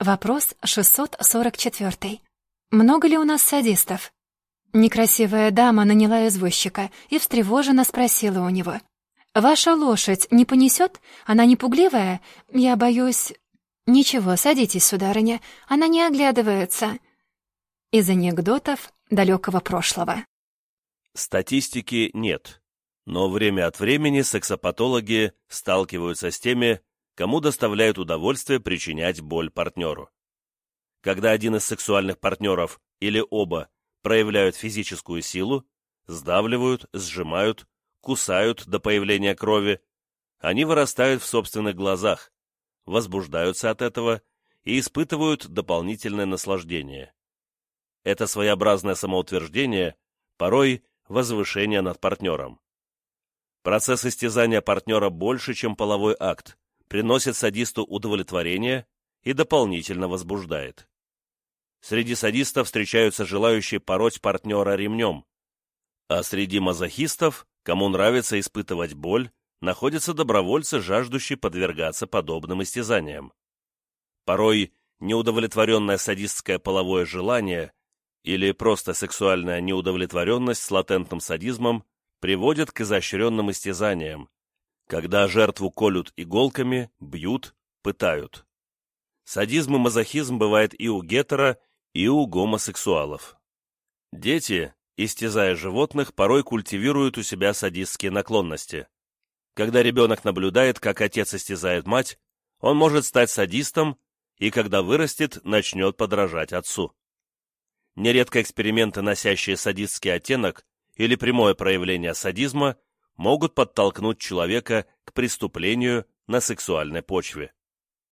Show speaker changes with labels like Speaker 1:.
Speaker 1: Вопрос 644. Много ли у нас садистов? Некрасивая дама наняла извозчика и встревоженно спросила у него. «Ваша лошадь не понесет? Она не пугливая? Я боюсь...» «Ничего, садитесь, сударыня, она не оглядывается». Из анекдотов далекого прошлого.
Speaker 2: Статистики нет, но время от времени сексопатологи сталкиваются с теми, кому доставляет удовольствие причинять боль партнеру. Когда один из сексуальных партнеров или оба проявляют физическую силу, сдавливают, сжимают, кусают до появления крови, они вырастают в собственных глазах, возбуждаются от этого и испытывают дополнительное наслаждение. Это своеобразное самоутверждение, порой возвышение над партнером. Процесс истязания партнера больше, чем половой акт, приносит садисту удовлетворение и дополнительно возбуждает. Среди садистов встречаются желающие пороть партнера ремнем, а среди мазохистов, кому нравится испытывать боль, находятся добровольцы, жаждущие подвергаться подобным истязаниям. Порой неудовлетворенное садистское половое желание или просто сексуальная неудовлетворенность с латентным садизмом приводит к изощренным истязаниям, когда жертву колют иголками, бьют, пытают. Садизм и мазохизм бывает и у гетеро, и у гомосексуалов. Дети, истязая животных, порой культивируют у себя садистские наклонности. Когда ребенок наблюдает, как отец истязает мать, он может стать садистом и, когда вырастет, начнет подражать отцу. Нередко эксперименты, носящие садистский оттенок или прямое проявление садизма, могут подтолкнуть человека к преступлению на сексуальной почве.